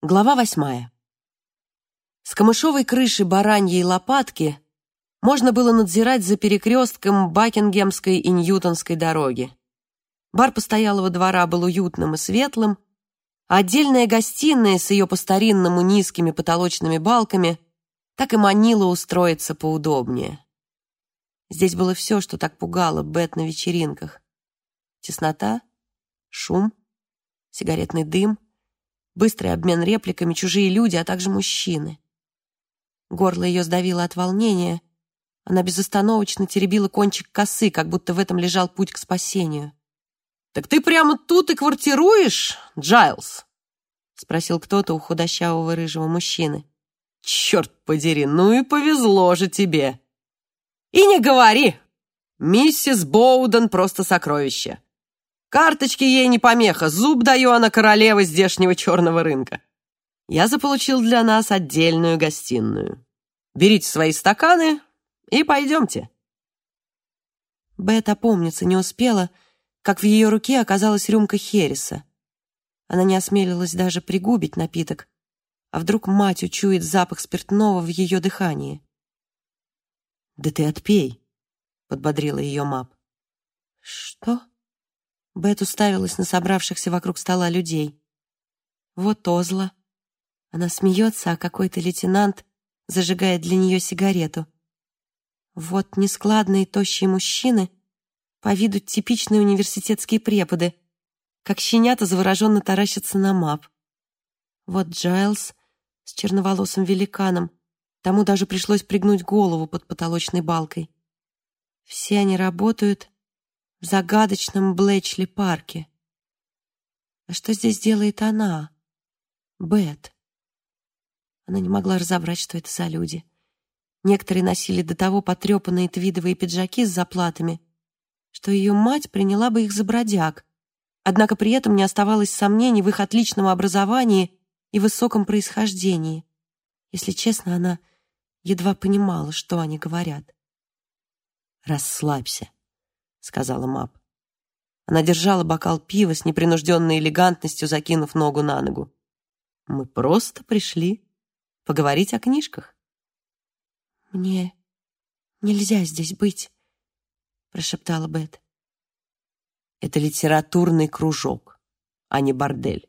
Глава восьмая. С камышовой крыши бараньей лопатки можно было надзирать за перекрестком Бакингемской и Ньютонской дороги. Бар постоялого двора был уютным и светлым, а отдельная гостиная с ее по-старинному низкими потолочными балками так и манила устроиться поудобнее. Здесь было все, что так пугало Бет на вечеринках. Теснота, шум, сигаретный дым, быстрый обмен репликами, чужие люди, а также мужчины. Горло ее сдавило от волнения. Она безостановочно теребила кончик косы, как будто в этом лежал путь к спасению. «Так ты прямо тут и квартируешь, Джайлз?» — спросил кто-то у худощавого рыжего мужчины. «Черт подери, ну и повезло же тебе!» «И не говори! Миссис Боуден просто сокровище!» Карточки ей не помеха, зуб даю, она королева здешнего черного рынка. Я заполучил для нас отдельную гостиную. Берите свои стаканы и пойдемте. Бет опомниться не успела, как в ее руке оказалась рюмка Хереса. Она не осмелилась даже пригубить напиток, а вдруг мать учует запах спиртного в ее дыхании. «Да ты отпей», — подбодрила ее Мап. «Что?» Бет уставилась на собравшихся вокруг стола людей. Вот Озла. Она смеется, а какой-то лейтенант зажигает для нее сигарету. Вот нескладные тощие мужчины, по виду типичные университетские преподы, как щенята завороженно таращатся на мап. Вот Джайлз с черноволосым великаном, тому даже пришлось пригнуть голову под потолочной балкой. Все они работают в загадочном Блэчли-парке. А что здесь делает она, Бет? Она не могла разобрать, что это за люди. Некоторые носили до того потрепанные твидовые пиджаки с заплатами, что ее мать приняла бы их за бродяг, однако при этом не оставалось сомнений в их отличном образовании и высоком происхождении. Если честно, она едва понимала, что они говорят. «Расслабься», — сказала Мап. Она держала бокал пива с непринужденной элегантностью, закинув ногу на ногу. «Мы просто пришли поговорить о книжках». «Мне нельзя здесь быть», — прошептала Бет. «Это литературный кружок, а не бордель».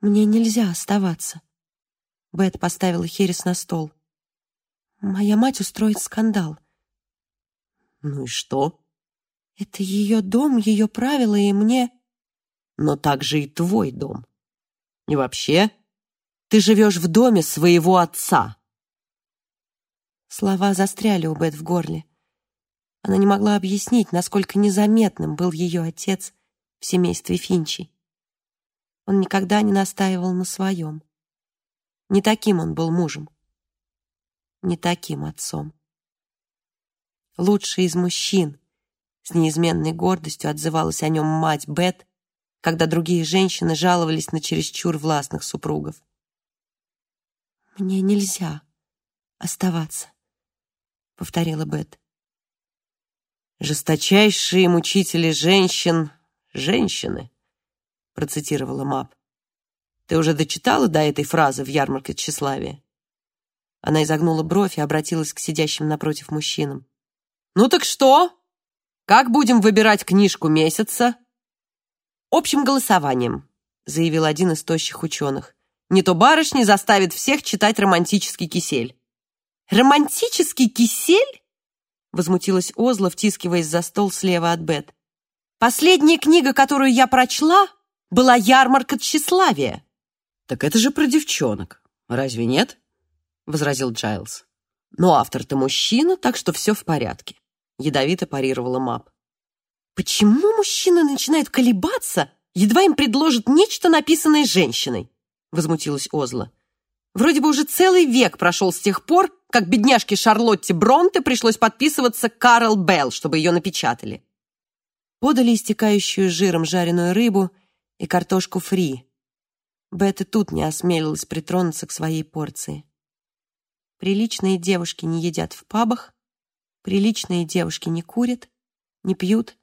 «Мне нельзя оставаться». Бет поставила Херес на стол. «Моя мать устроит скандал». Ну и что? Это ее дом, ее правила, и мне... Но также и твой дом. И вообще, ты живешь в доме своего отца. Слова застряли у Бет в горле. Она не могла объяснить, насколько незаметным был ее отец в семействе Финчи. Он никогда не настаивал на своем. Не таким он был мужем. Не таким отцом лучший из мужчин. С неизменной гордостью отзывалась о нем мать Бет, когда другие женщины жаловались на чересчур властных супругов. «Мне нельзя оставаться», — повторила Бет. «Жесточайшие мучители женщин — женщины», — процитировала Мап. «Ты уже дочитала до этой фразы в ярмарке тщеславия?» Она изогнула бровь и обратилась к сидящим напротив мужчинам. «Ну так что? Как будем выбирать книжку месяца?» «Общим голосованием», — заявил один из тощих ученых. «Не то барышни заставит всех читать романтический кисель». «Романтический кисель?» — возмутилась Озла, втискиваясь за стол слева от Бет. «Последняя книга, которую я прочла, была «Ярмарка тщеславия». «Так это же про девчонок, разве нет?» — возразил Джайлз. «Но автор-то мужчина, так что все в порядке ядовито парировала Мап. «Почему мужчины начинают колебаться, едва им предложат нечто, написанное женщиной?» возмутилась Озла. «Вроде бы уже целый век прошел с тех пор, как бедняжке Шарлотте Бронте пришлось подписываться Карл Белл, чтобы ее напечатали». Подали истекающую жиром жареную рыбу и картошку фри. Бет и тут не осмелилась притронуться к своей порции. Приличные девушки не едят в пабах, Приличные девушки не курят, не пьют,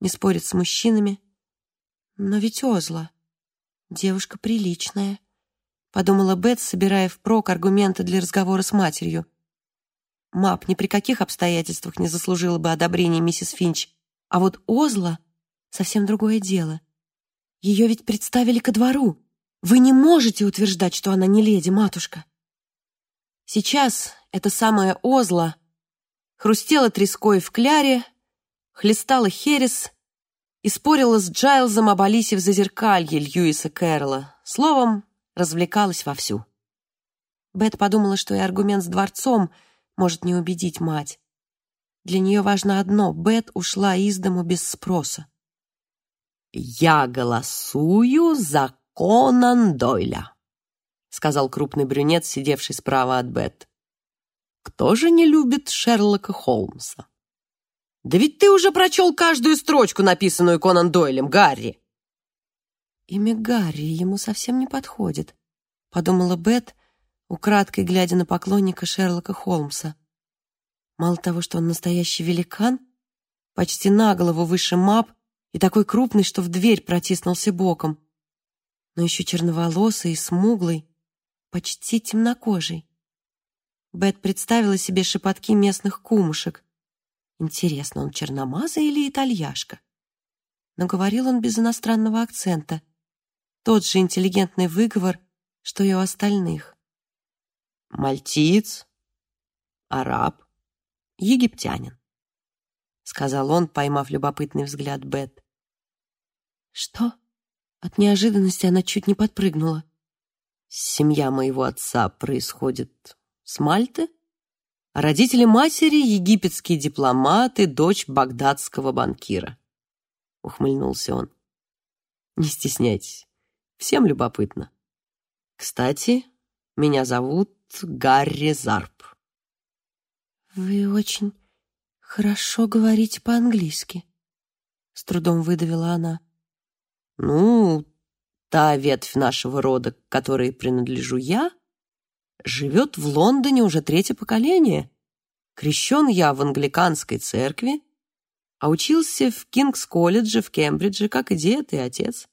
не спорят с мужчинами. Но ведь Озла... Девушка приличная, подумала Бет, собирая впрок аргументы для разговора с матерью. Мап ни при каких обстоятельствах не заслужила бы одобрения миссис Финч, а вот Озла — совсем другое дело. Ее ведь представили ко двору. Вы не можете утверждать, что она не леди, матушка. Сейчас эта самая Озла хрустела треской в кляре, хлестала херес и спорила с Джайлзом об Алисе в зазеркалье Льюиса Кэрролла. Словом, развлекалась вовсю. Бет подумала, что и аргумент с дворцом может не убедить мать. Для нее важно одно — Бет ушла из дому без спроса. «Я голосую за Конан Дойля», — сказал крупный брюнет, сидевший справа от Бет. «Кто же не любит Шерлока Холмса?» «Да ведь ты уже прочел каждую строчку, написанную Конан Дойлем, Гарри!» «Имя Гарри ему совсем не подходит», — подумала Бет, украдкой глядя на поклонника Шерлока Холмса. Мало того, что он настоящий великан, почти на голову выше мап и такой крупный, что в дверь протиснулся боком, но еще черноволосый и смуглый, почти темнокожий. Бет представила себе шепотки местных кумушек, Интересно, он черномазый или итальяшка? Но говорил он без иностранного акцента. Тот же интеллигентный выговор, что и у остальных. «Мальтиец, араб, египтянин», — сказал он, поймав любопытный взгляд Бет. «Что?» От неожиданности она чуть не подпрыгнула. «Семья моего отца происходит с Мальты?» Родители матери — египетские дипломаты, дочь багдадского банкира. Ухмыльнулся он. Не стесняйтесь, всем любопытно. Кстати, меня зовут Гарри Зарп. Вы очень хорошо говорите по-английски, с трудом выдавила она. Ну, та ветвь нашего рода, к которой принадлежу я, живет в Лондоне уже третье поколение. Крещен я в англиканской церкви, а учился в Кингс-колледже в Кембридже, как и дед, и отец.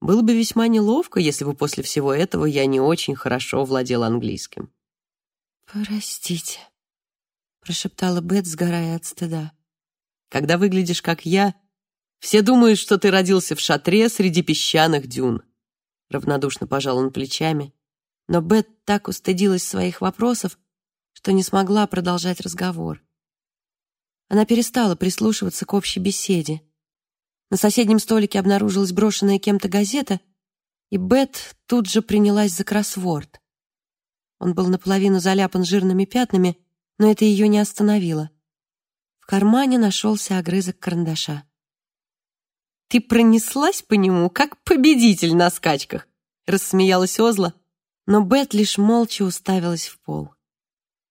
Было бы весьма неловко, если бы после всего этого я не очень хорошо владел английским. «Простите», — прошептала Бет, сгорая от стыда. «Когда выглядишь, как я, все думают, что ты родился в шатре среди песчаных дюн». Равнодушно пожал он плечами но Бет так устыдилась своих вопросов, что не смогла продолжать разговор. Она перестала прислушиваться к общей беседе. На соседнем столике обнаружилась брошенная кем-то газета, и Бет тут же принялась за кроссворд. Он был наполовину заляпан жирными пятнами, но это ее не остановило. В кармане нашелся огрызок карандаша. «Ты пронеслась по нему, как победитель на скачках!» — рассмеялась Озла, но Бет лишь молча уставилась в пол.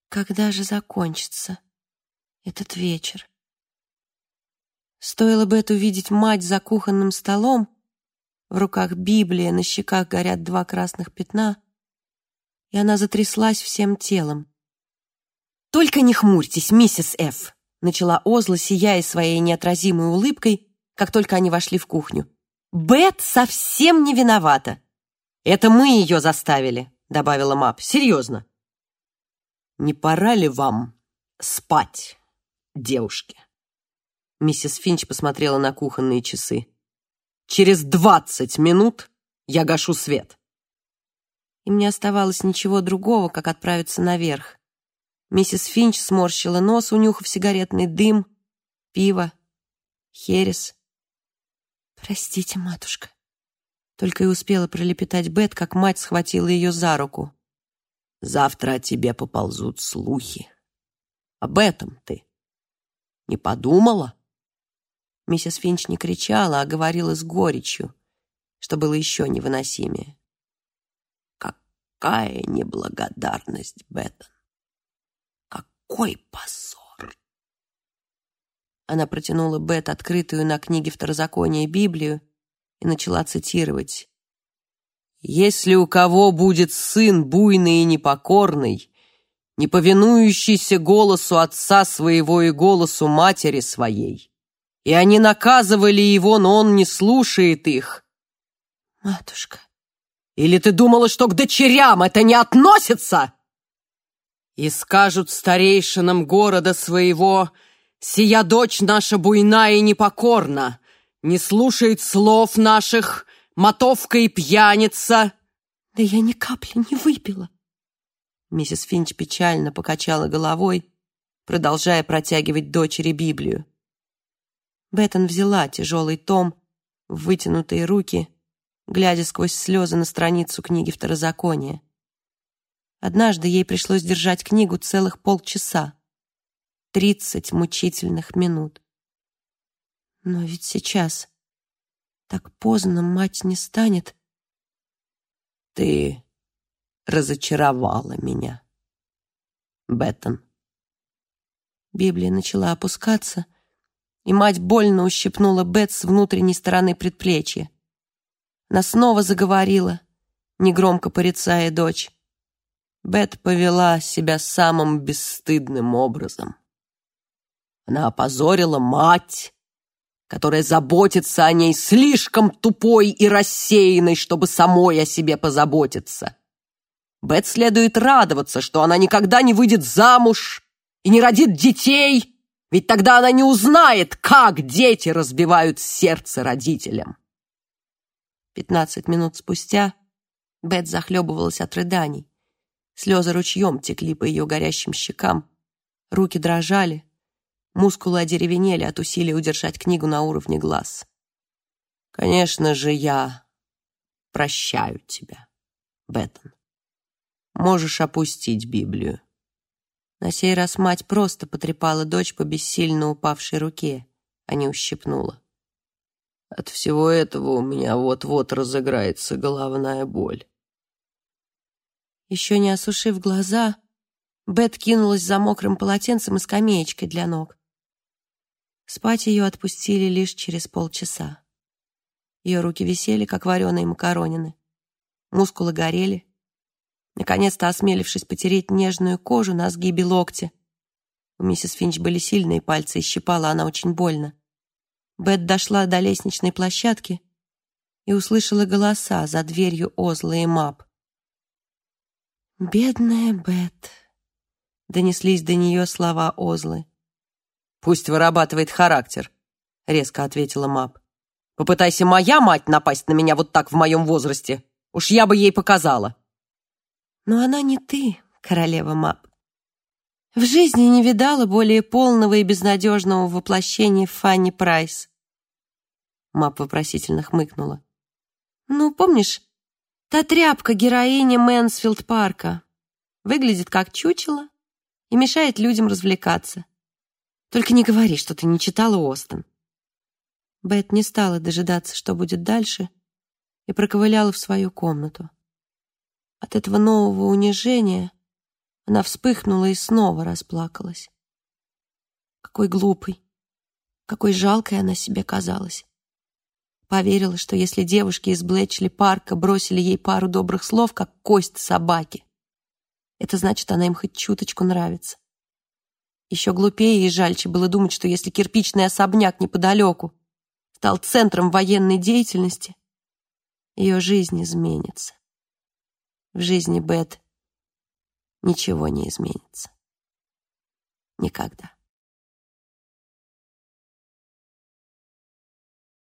Когда же закончится этот вечер? Стоило Бет увидеть мать за кухонным столом, в руках Библия, на щеках горят два красных пятна, и она затряслась всем телом. «Только не хмурьтесь, миссис Ф», — начала Озла, сияя своей неотразимой улыбкой, как только они вошли в кухню. «Бет совсем не виновата. «Это мы ее заставили», — добавила Мап. «Серьезно». «Не пора ли вам спать, девушки?» Миссис Финч посмотрела на кухонные часы. «Через двадцать минут я гашу свет». Им не оставалось ничего другого, как отправиться наверх. Миссис Финч сморщила нос, унюхав сигаретный дым, пиво, херес. «Простите, матушка», только и успела пролепетать Бет, как мать схватила ее за руку. «Завтра о тебе поползут слухи. Об этом ты не подумала?» Миссис Финч не кричала, а говорила с горечью, что было еще невыносимее. «Какая неблагодарность, Беттон! Какой позор!» Она протянула Бет открытую на книге второзакония Библию и начала цитировать. «Если у кого будет сын буйный и непокорный, не повинующийся голосу отца своего и голосу матери своей, и они наказывали его, но он не слушает их, Матушка. Или ты думала, что к дочерям это не относится? И скажут старейшинам города своего, «Сия дочь наша буйна и непокорна, не слушает слов наших, мотовка и пьяница». Да я ни капли не выпила. Миссис Финч печально покачала головой, продолжая протягивать дочери Библию. Беттон взяла тяжелый том в вытянутые руки глядя сквозь слезы на страницу книги Второзакония. Однажды ей пришлось держать книгу целых полчаса. Тридцать мучительных минут. Но ведь сейчас так поздно мать не станет. Ты разочаровала меня, Беттон. Библия начала опускаться, и мать больно ущипнула Бет с внутренней стороны предплечья. Она снова заговорила, негромко порицая дочь. Бет повела себя самым бесстыдным образом. Она опозорила мать, которая заботится о ней слишком тупой и рассеянной, чтобы самой о себе позаботиться. Бет следует радоваться, что она никогда не выйдет замуж и не родит детей, ведь тогда она не узнает, как дети разбивают сердце родителям. Пятнадцать минут спустя Бет захлебывалась от рыданий. Слезы ручьем текли по ее горящим щекам. Руки дрожали. Мускулы одеревенели от усилия удержать книгу на уровне глаз. «Конечно же, я прощаю тебя, Беттон. Можешь опустить Библию». На сей раз мать просто потрепала дочь по бессильно упавшей руке, а не ущипнула. От всего этого у меня вот-вот разыграется головная боль. Еще не осушив глаза, Бет кинулась за мокрым полотенцем и скамеечкой для ног. Спать ее отпустили лишь через полчаса. Ее руки висели, как вареные макаронины. Мускулы горели. Наконец-то осмелившись потереть нежную кожу на сгибе локтя. У миссис Финч были сильные пальцы, и щипала она очень больно. Бет дошла до лестничной площадки и услышала голоса за дверью Озла и Мап. «Бедная Бет», — донеслись до нее слова Озлы. «Пусть вырабатывает характер», — резко ответила Мап. «Попытайся моя мать напасть на меня вот так в моем возрасте. Уж я бы ей показала». «Но она не ты, королева Маб. В жизни не видала более полного и безнадежного воплощения Фанни Прайс. Маб вопросительно хмыкнула. «Ну, помнишь, та тряпка героиня Мэнсфилд Парка. Выглядит как чучело и мешает людям развлекаться. Только не говори, что ты не читала Остен». Бет не стала дожидаться, что будет дальше, и проковыляла в свою комнату. От этого нового унижения она вспыхнула и снова расплакалась. Какой глупой, какой жалкой она себе казалась. Поверила, что если девушки из Блэчли парка бросили ей пару добрых слов, как кость собаки, это значит, она им хоть чуточку нравится. Еще глупее и жальче было думать, что если кирпичный особняк неподалеку стал центром военной деятельности, ее жизнь изменится. В жизни Бет ничего не изменится. Никогда.